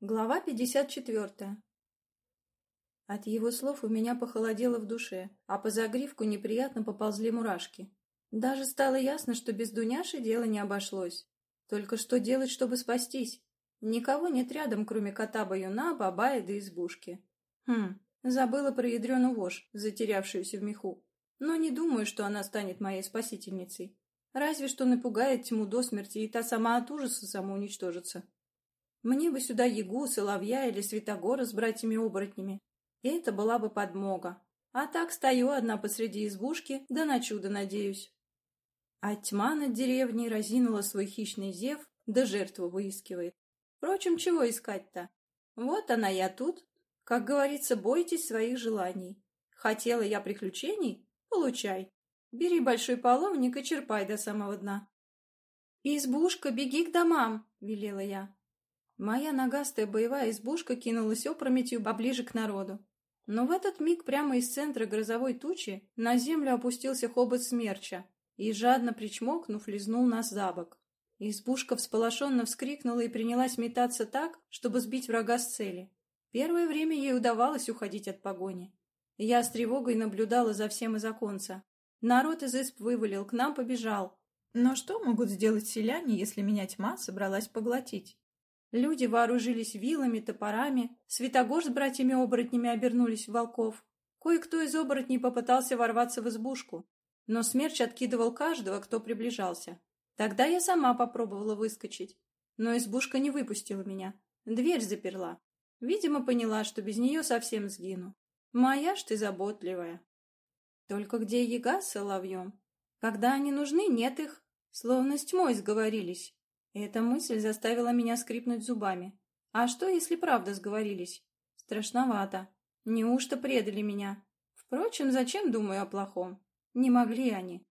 Глава 54. От его слов у меня похолодело в душе, а по загривку неприятно поползли мурашки. Даже стало ясно, что без Дуняши дело не обошлось. Только что делать, чтобы спастись? Никого нет рядом, кроме кота-баюна, бабая да избушки. Хм, забыла про ядрену вошь, затерявшуюся в меху. Но не думаю, что она станет моей спасительницей. Разве что напугает тьму до смерти, и та сама от ужаса самоуничтожится. Мне бы сюда Ягу, Соловья или Святогора с братьями-оборотнями. И это была бы подмога. А так стою одна посреди избушки, да на чудо надеюсь. А тьма над деревней разинула свой хищный зев, да жертву выискивает. Впрочем, чего искать-то? Вот она я тут. Как говорится, бойтесь своих желаний. Хотела я приключений? Получай. Бери большой половник и черпай до самого дна. «Избушка, беги к домам!» — велела я. Моя ногастая боевая избушка кинулась опрометью поближе к народу. Но в этот миг прямо из центра грозовой тучи на землю опустился хобот смерча и, жадно причмокнув, лизнул нас за бок. Избушка всполошенно вскрикнула и принялась метаться так, чтобы сбить врага с цели. Первое время ей удавалось уходить от погони. Я с тревогой наблюдала за всем из оконца. Народ из изб вывалил, к нам побежал. Но что могут сделать селяне, если меня тьма собралась поглотить? Люди вооружились вилами, топорами, Святогор с братьями-оборотнями обернулись в волков. Кое-кто из оборотней попытался ворваться в избушку, но смерч откидывал каждого, кто приближался. Тогда я сама попробовала выскочить, но избушка не выпустила меня. Дверь заперла. Видимо, поняла, что без нее совсем сгину. Моя ж ты заботливая. Только где яга с соловьем? Когда они нужны, нет их. Словно с тьмой сговорились. Эта мысль заставила меня скрипнуть зубами. А что, если правда сговорились? Страшновато. Неужто предали меня? Впрочем, зачем думаю о плохом? Не могли они.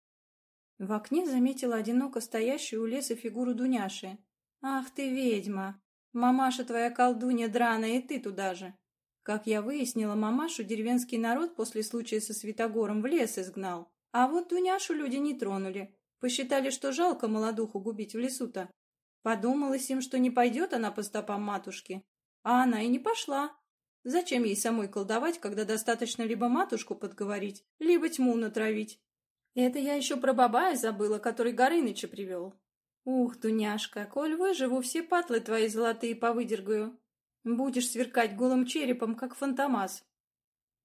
В окне заметила одиноко стоящую у леса фигуру Дуняши. «Ах ты ведьма! Мамаша твоя колдунья драная, и ты туда же!» Как я выяснила, мамашу деревенский народ после случая со Святогором в лес изгнал. А вот Дуняшу люди не тронули. Посчитали, что жалко молодуху губить в лесу-то. Подумалось им, что не пойдет она по стопам матушки. А она и не пошла. Зачем ей самой колдовать, когда достаточно либо матушку подговорить, либо тьму натравить? Это я еще про бабая забыла, который Горыныча привел. Ух, Дуняшка, коль выживу, все патлы твои золотые повыдергаю. Будешь сверкать голым черепом, как фантомас.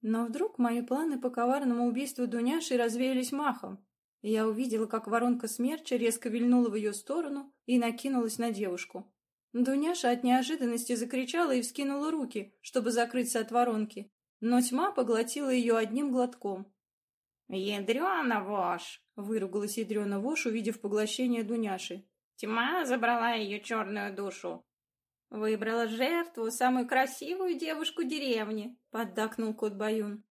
Но вдруг мои планы по коварному убийству Дуняши развеялись махом. Я увидела, как воронка смерча резко вильнула в ее сторону и накинулась на девушку. Дуняша от неожиданности закричала и вскинула руки, чтобы закрыться от воронки, но тьма поглотила ее одним глотком. «Ядрена вошь!» — выругалась ядрена вошь, увидев поглощение Дуняши. «Тьма забрала ее черную душу!» «Выбрала жертву, самую красивую девушку деревни!» — поддакнул кот Баюн.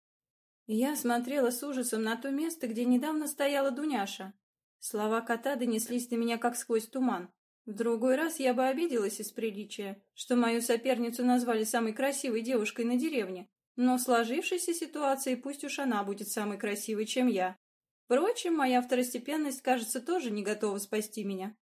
Я смотрела с ужасом на то место, где недавно стояла Дуняша. Слова кота донеслись до меня как сквозь туман. В другой раз я бы обиделась из приличия, что мою соперницу назвали самой красивой девушкой на деревне. Но в сложившейся ситуации пусть уж она будет самой красивой, чем я. Впрочем, моя второстепенность, кажется, тоже не готова спасти меня.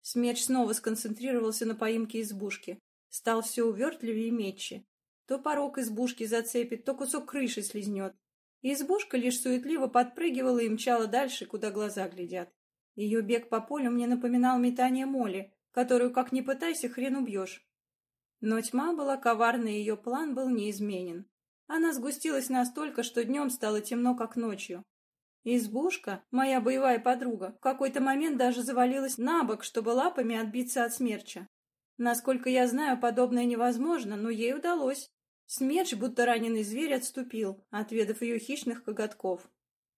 Смерч снова сконцентрировался на поимке избушки. Стал все увертливее и метче. То порог избушки зацепит, то кусок крыши слезнет. Избушка лишь суетливо подпрыгивала и мчала дальше, куда глаза глядят. Ее бег по полю мне напоминал метание моли, которую, как ни пытайся, хрен убьешь. Но тьма была коварна, и ее план был неизменен. Она сгустилась настолько, что днем стало темно, как ночью. Избушка, моя боевая подруга, в какой-то момент даже завалилась на бок, чтобы лапами отбиться от смерча. Насколько я знаю, подобное невозможно, но ей удалось. Смерч, будто раненый зверь, отступил, отведав ее хищных коготков.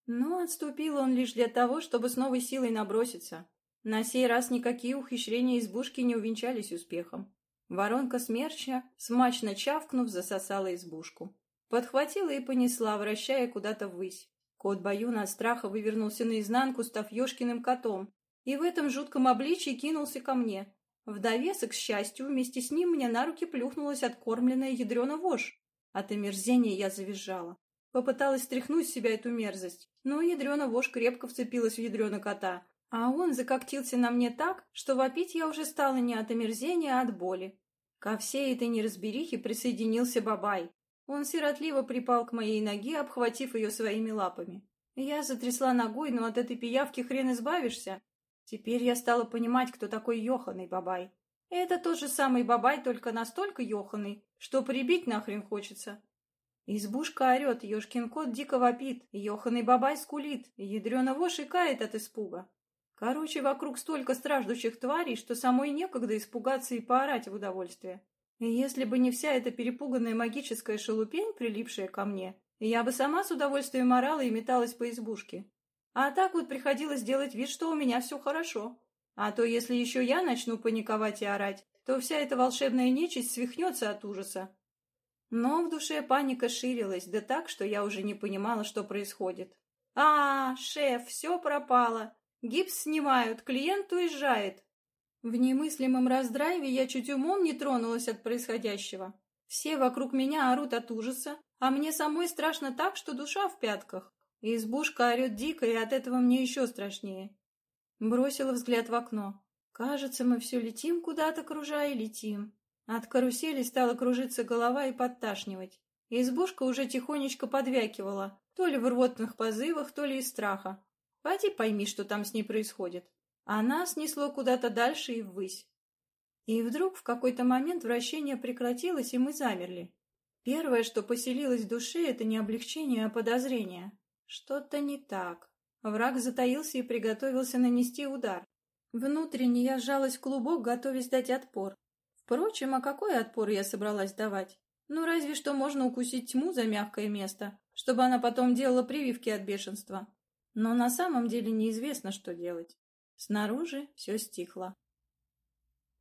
Но отступил он лишь для того, чтобы с новой силой наброситься. На сей раз никакие ухищрения избушки не увенчались успехом. Воронка смерча, смачно чавкнув, засосала избушку. Подхватила и понесла, вращая куда-то ввысь. Кот Баюна от страха вывернулся наизнанку, став Ёшкиным котом, и в этом жутком обличии кинулся ко мне. В довесок, к счастью, вместе с ним мне на руки плюхнулась откормленная ядрена вошь. От омерзения я завизжала. Попыталась стряхнуть с себя эту мерзость, но ядрена вошь крепко вцепилась в ядрена кота, а он закоктился на мне так, что вопить я уже стала не от омерзения, а от боли. Ко всей этой неразберихе присоединился Бабай. Он сиротливо припал к моей ноге, обхватив ее своими лапами. Я затрясла ногой, но от этой пиявки хрен избавишься. Теперь я стала понимать, кто такой Йоханый Бабай. Это тот же самый Бабай, только настолько Йоханый, что прибить нахрен хочется. Избушка орет, ешкин кот дико вопит, Йоханый Бабай скулит, ядрёно вошь икает от испуга. Короче, вокруг столько страждущих тварей, что самой некогда испугаться и поорать в удовольствие. И если бы не вся эта перепуганная магическая шелупень, прилипшая ко мне, я бы сама с удовольствием орала и металась по избушке. А так вот приходилось делать вид, что у меня все хорошо. А то, если еще я начну паниковать и орать, то вся эта волшебная нечисть свихнется от ужаса. Но в душе паника ширилась, да так, что я уже не понимала, что происходит. «А, шеф, все пропало!» Гипс снимают, клиент уезжает. В немыслимом раздрайве я чуть умом не тронулась от происходящего. Все вокруг меня орут от ужаса, а мне самой страшно так, что душа в пятках. Избушка орет дико, и от этого мне еще страшнее. Бросила взгляд в окно. Кажется, мы все летим куда-то, кружая, летим. От карусели стала кружиться голова и подташнивать. Избушка уже тихонечко подвякивала, то ли в рвотных позывах, то ли из страха. Пойди пойми, что там с ней происходит. А нас несло куда-то дальше и ввысь. И вдруг в какой-то момент вращение прекратилось, и мы замерли. Первое, что поселилось в душе, это не облегчение, а подозрение. Что-то не так. Враг затаился и приготовился нанести удар. Внутренне я сжалась клубок, готовясь дать отпор. Впрочем, а какой отпор я собралась давать? Ну, разве что можно укусить тьму за мягкое место, чтобы она потом делала прививки от бешенства. Но на самом деле неизвестно, что делать. Снаружи все стихло.